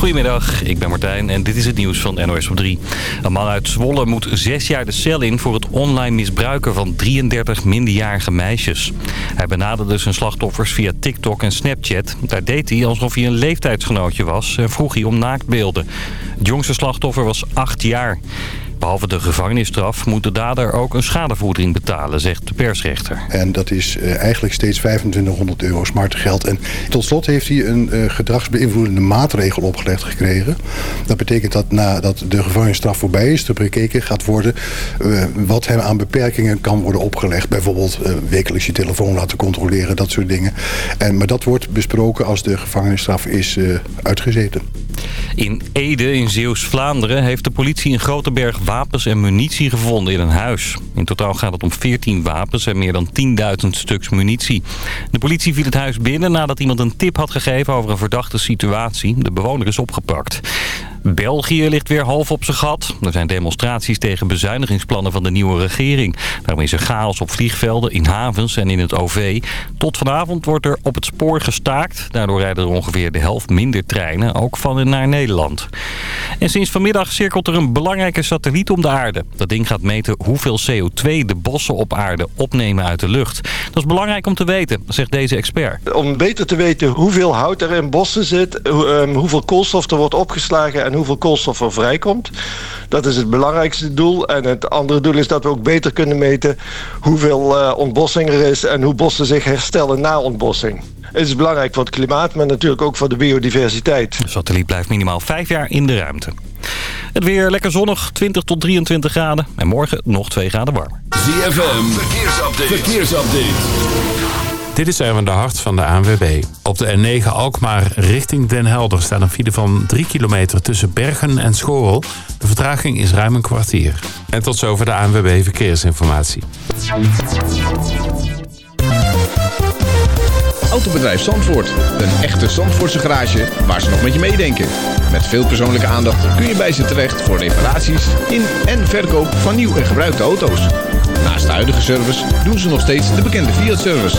Goedemiddag, ik ben Martijn en dit is het nieuws van NOS op 3. Een man uit Zwolle moet zes jaar de cel in voor het online misbruiken van 33 minderjarige meisjes. Hij benaderde zijn slachtoffers via TikTok en Snapchat. Daar deed hij alsof hij een leeftijdsgenootje was en vroeg hij om naaktbeelden. Het jongste slachtoffer was acht jaar. Behalve de gevangenisstraf moet de dader ook een schadevoeding betalen, zegt de persrechter. En dat is uh, eigenlijk steeds 2500 euro smarte geld. En tot slot heeft hij een uh, gedragsbeïnvloedende maatregel opgelegd gekregen. Dat betekent dat nadat de gevangenisstraf voorbij is, er bekeken gaat worden uh, wat hem aan beperkingen kan worden opgelegd. Bijvoorbeeld wekelijks je telefoon laten controleren, dat soort dingen. En, maar dat wordt besproken als de gevangenisstraf is uitgezeten. In Ede in Zeeuws-Vlaanderen heeft de politie een grote berg wapens en munitie gevonden in een huis. In totaal gaat het om 14 wapens en meer dan 10.000 stuks munitie. De politie viel het huis binnen nadat iemand een tip had gegeven over een verdachte situatie. De bewoner is opgepakt. België ligt weer half op zijn gat. Er zijn demonstraties tegen bezuinigingsplannen van de nieuwe regering. Daarom is er chaos op vliegvelden, in havens en in het OV. Tot vanavond wordt er op het spoor gestaakt. Daardoor rijden er ongeveer de helft minder treinen, ook van en naar Nederland. En sinds vanmiddag cirkelt er een belangrijke satelliet om de aarde. Dat ding gaat meten hoeveel CO2 de bossen op aarde opnemen uit de lucht. Dat is belangrijk om te weten, zegt deze expert. Om beter te weten hoeveel hout er in bossen zit, ehm, hoeveel koolstof er wordt opgeslagen en hoeveel koolstof er vrijkomt. Dat is het belangrijkste doel. En het andere doel is dat we ook beter kunnen meten hoeveel uh, ontbossing er is en hoe bossen zich herstellen na ontbossing. Het is belangrijk voor het klimaat, maar natuurlijk ook voor de biodiversiteit. De satelliet blijft minimaal vijf jaar in de ruimte. Het weer lekker zonnig, 20 tot 23 graden. En morgen nog 2 graden warmer. ZFM, verkeersupdate. verkeersupdate. Dit is Erwin de Hart van de ANWB. Op de N9 Alkmaar richting Den Helder staat een file van 3 kilometer tussen Bergen en Schorel. De vertraging is ruim een kwartier. En tot zover de ANWB Verkeersinformatie. Autobedrijf Zandvoort. Een echte Zandvoortse garage waar ze nog met je meedenken. Met veel persoonlijke aandacht kun je bij ze terecht voor reparaties in en verkoop van nieuw en gebruikte auto's. Naast de huidige service doen ze nog steeds de bekende Fiat-service.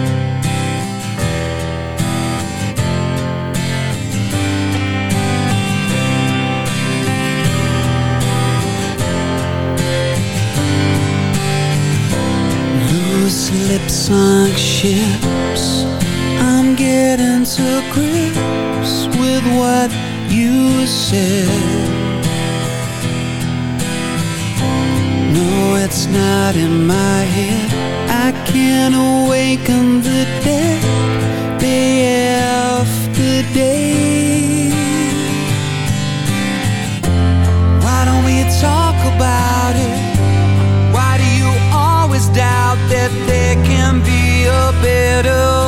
Lips like ships. I'm getting to grips with what you said. No, it's not in my head. I can't awaken the dead. Day after day. Why don't we talk about that there can be a better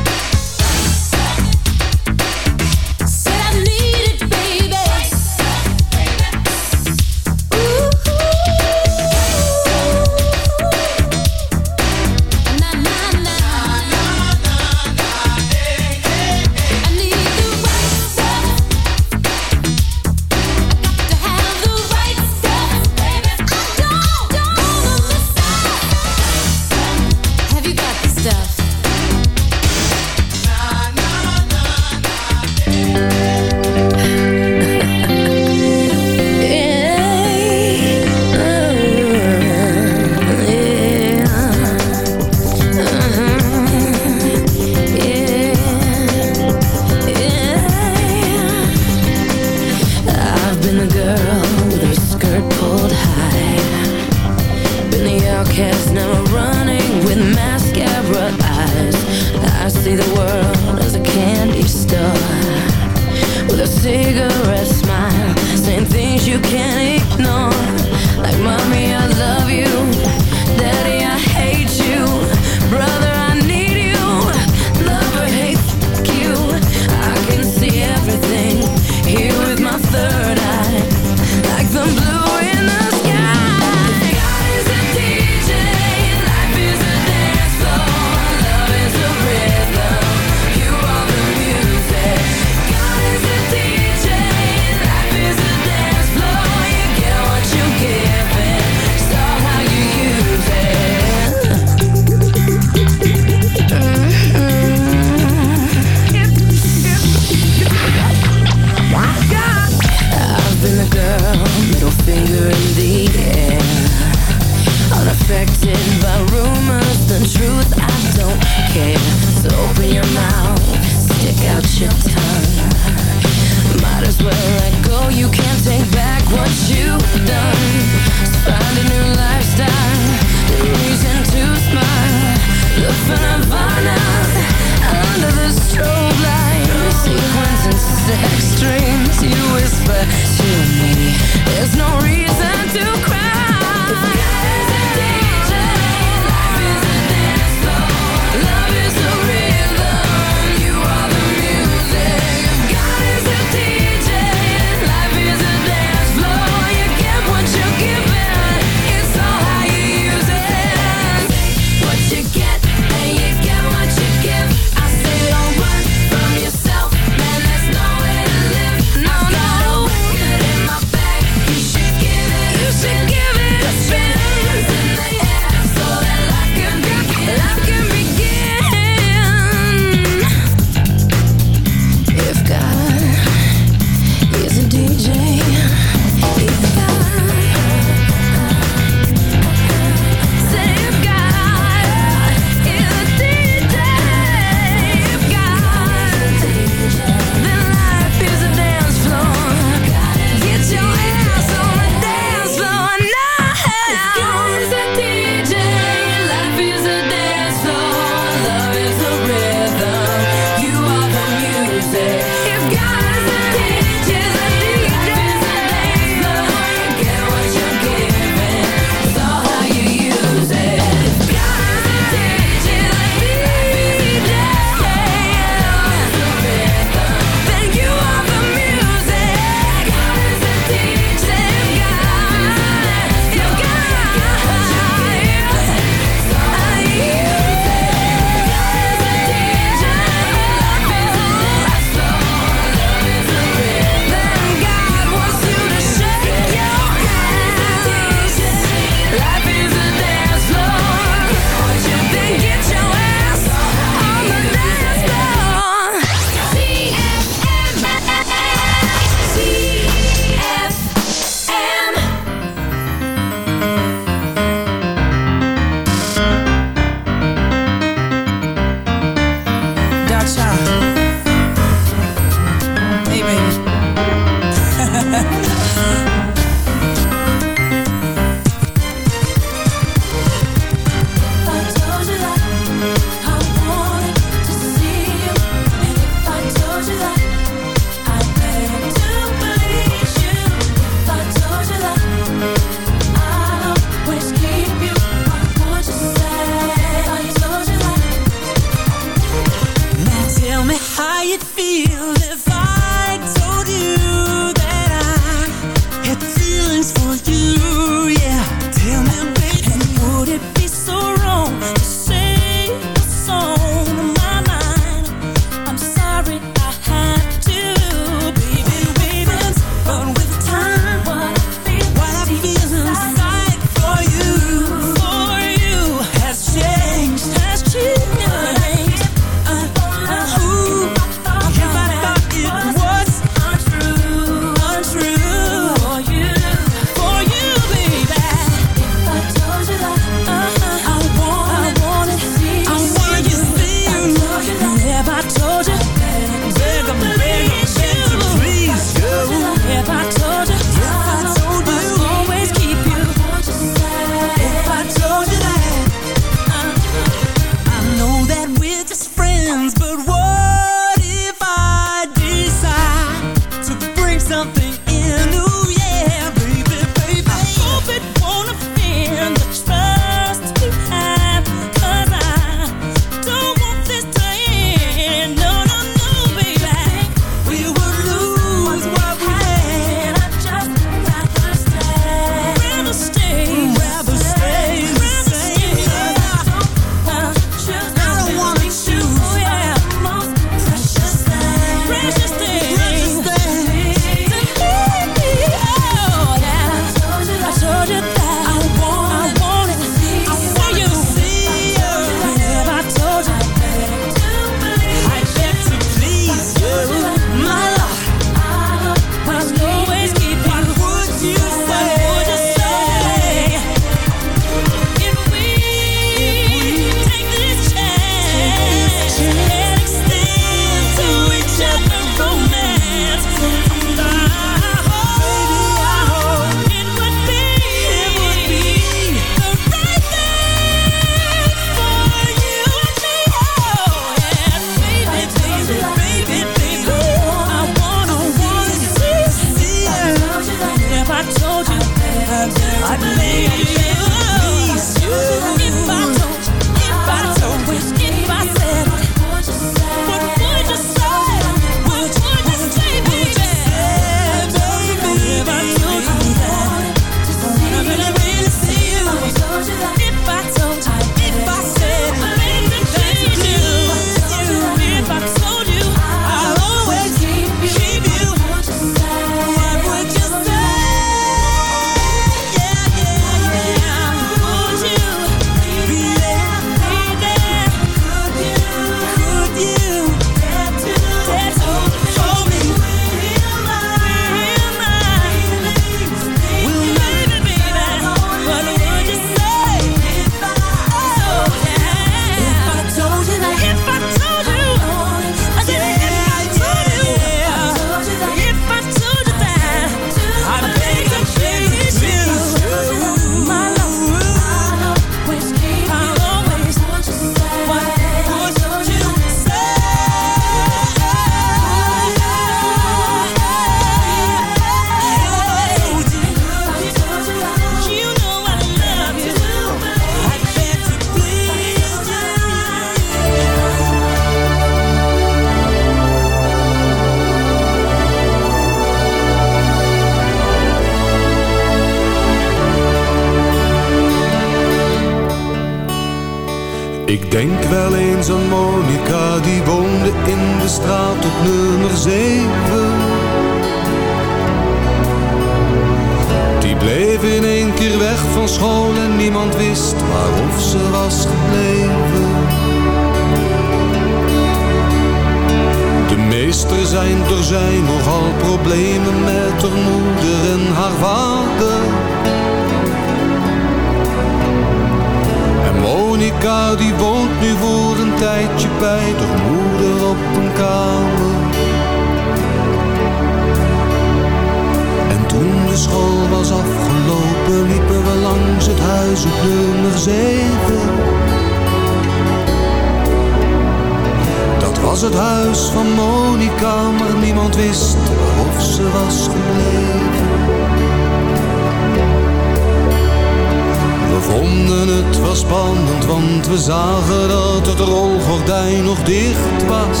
was.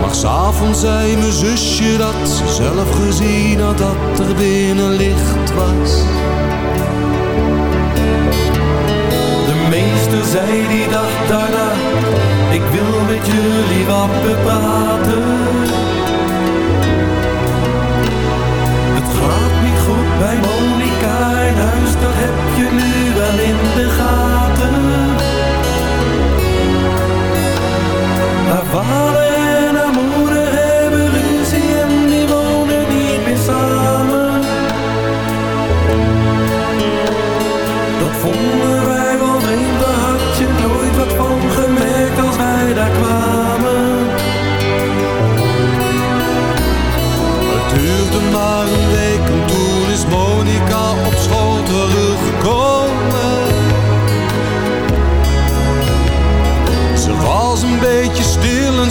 Maar s'avonds zei mijn zusje dat ze zelf gezien had dat er binnen licht was. De meester zei die dag daarna, ik wil met jullie wat praten. I've always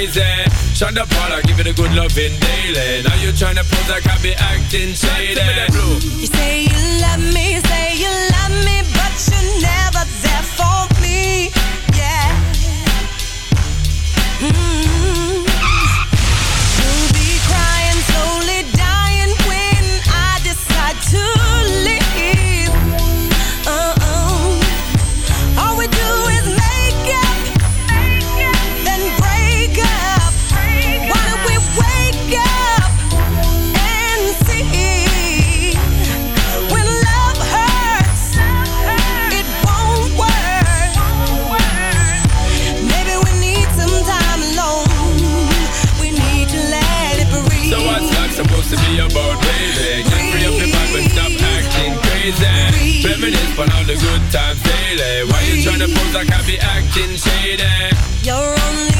crazy. Shonda Paula, give it a good loving daily. Now you tryna pose like I be acting shady. crazy Reminisce on all the good times daily. Why you tryna pose Can't be acting shady? You're only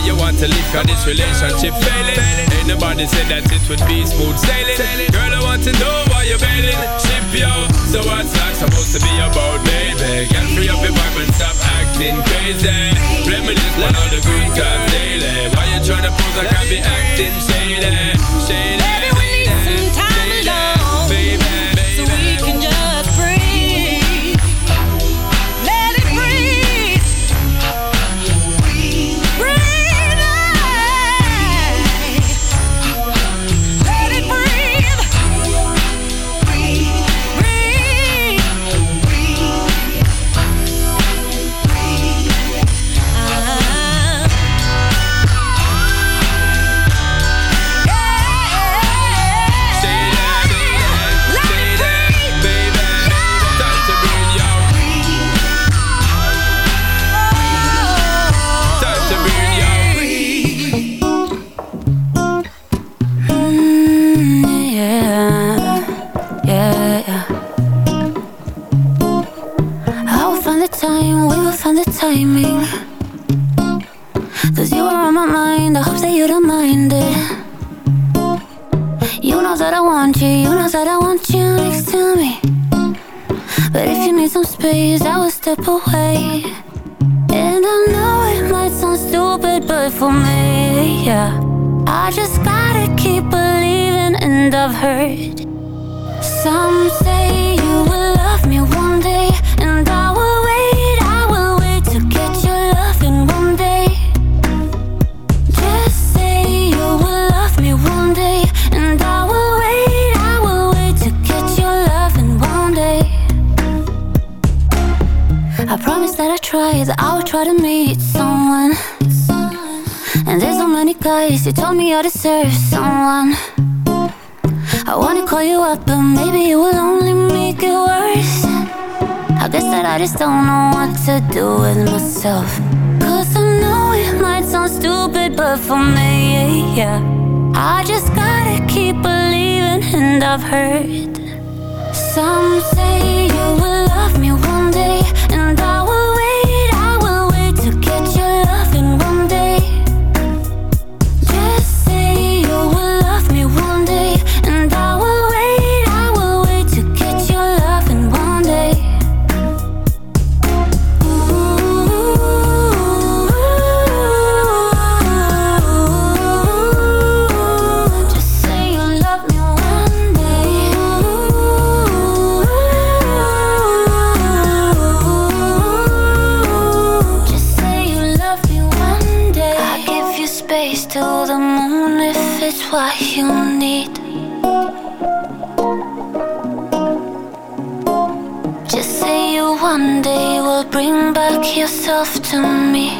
Say you want to leave cause this relationship failing. Ain't nobody said that it would be smooth sailing. Girl, I want to know why you're bailing. Ship yo. So what's that supposed to be about, baby? Get free up your vibe and stop acting crazy. Reminisce one of the good times daily. Why you tryna pose like I be acting shady? Shady. Baby, we need some time I just gotta keep believing, and I've heard. Some say you will love me one day, and I will bring back yourself to me.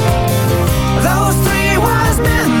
three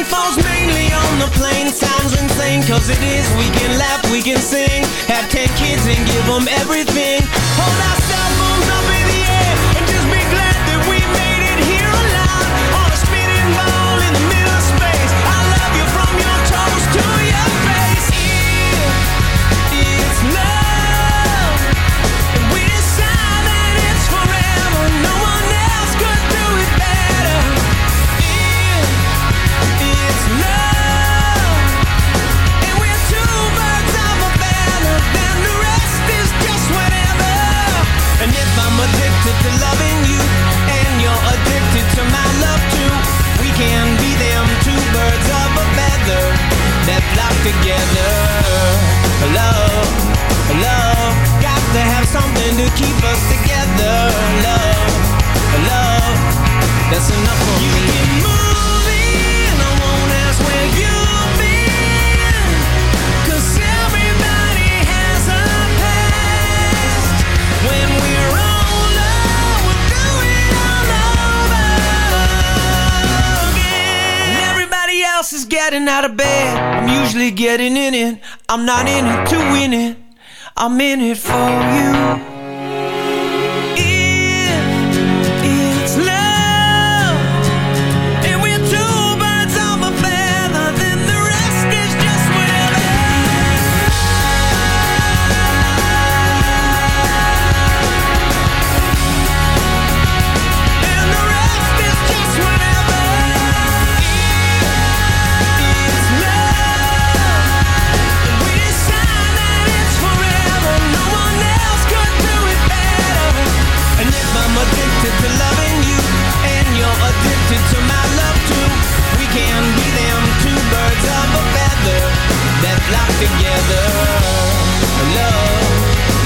rain falls mainly on the plain It sounds insane. Cause it is We can laugh, we can sing. Have ten kids and give them everything. Hold our cell phones up in the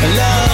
love.